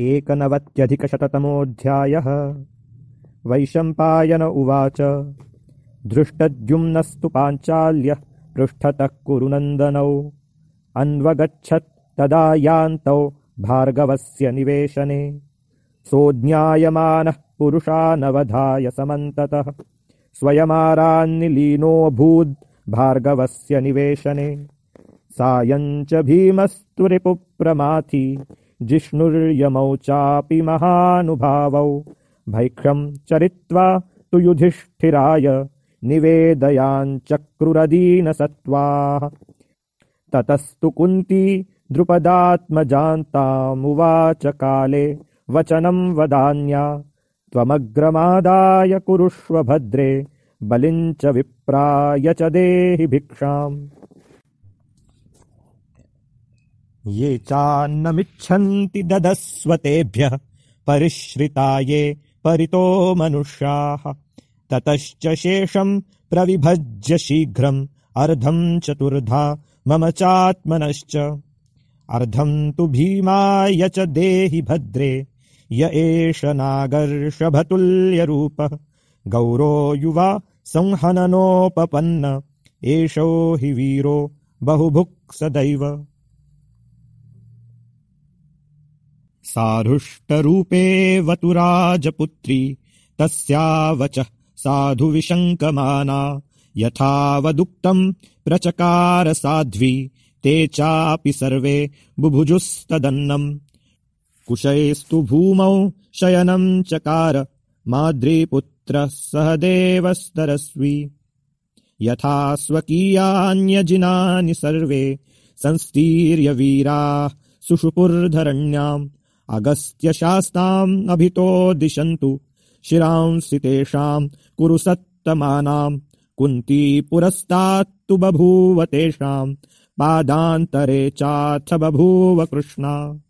एकनवत्यधिकशततमोऽध्यायः। वैशम्पायन उवाच। धृष्टद्युम्नस्तु पाञ्चाल्यः पृष्ठतः कुरुनन्दनौ अन्वगच्छत् तदा यान्तौ भार्गवस्य निवेशने। सोऽज्ञायमानः पुरुषानवधाय समन्ततः। स्वयमारान्निलीनोऽभूद् भार्गवस्य निवेशने। सायञ्च भीमस्तु रिपुप्रमाथि जिष्णुर्यमौ चापि महानुभावौ। भैक्षम् चरित्वा तु युधिष्ठिराय निवेदयाञ्चक्रुरदीनसत्त्वाः ततस्तु कुन्ती द्रुपदात्मजान्तामुवाच काले वचनम् वदान्या त्वमग्रमादाय कुरुष्व भद्रे बलिञ्च विप्राय च देहि भिक्षाम् ये चान्नमिच्छन्ति ददस्वतेभ्यः परिश्रिता ये परितो मनुष्याः। ततश्च शेषम् प्रविभज्य शीघ्रम् अर्धम् चतुर्धा मम चात्मनश्च। अर्धम् तु भीमाय च देहि भद्रे य एष नागर्षभतुल्यरूपः। गौरो युवा संहननोपपन्न एषो हि वीरो बहुभुक् सदैव साधुष्टरूपेऽवतुराजपुत्री तस्यावचः साधुविशङ्कमाना यथावदुक्तम् प्रचकार साध्वी ते चापि सर्वे बुभुजुस्तदन्नम्। कुशैस्तु भूमौ शयनम् चकार माद्रीपुत्रः सह देवस्तरस्वी। यथा स्वकीयान्यजिनानि सर्वे संस्तीर्य वीराः सुषुपुर्धरण्याम् अगस्त्यशास्ताम् अभितो दिशन्तु। शिरांसि तेषाम् कुरु सत्तमानाम् कुन्ती पुरस्तात्तु बभूव तेषाम्। पादान्तरे चाथ बभूव कृष्णा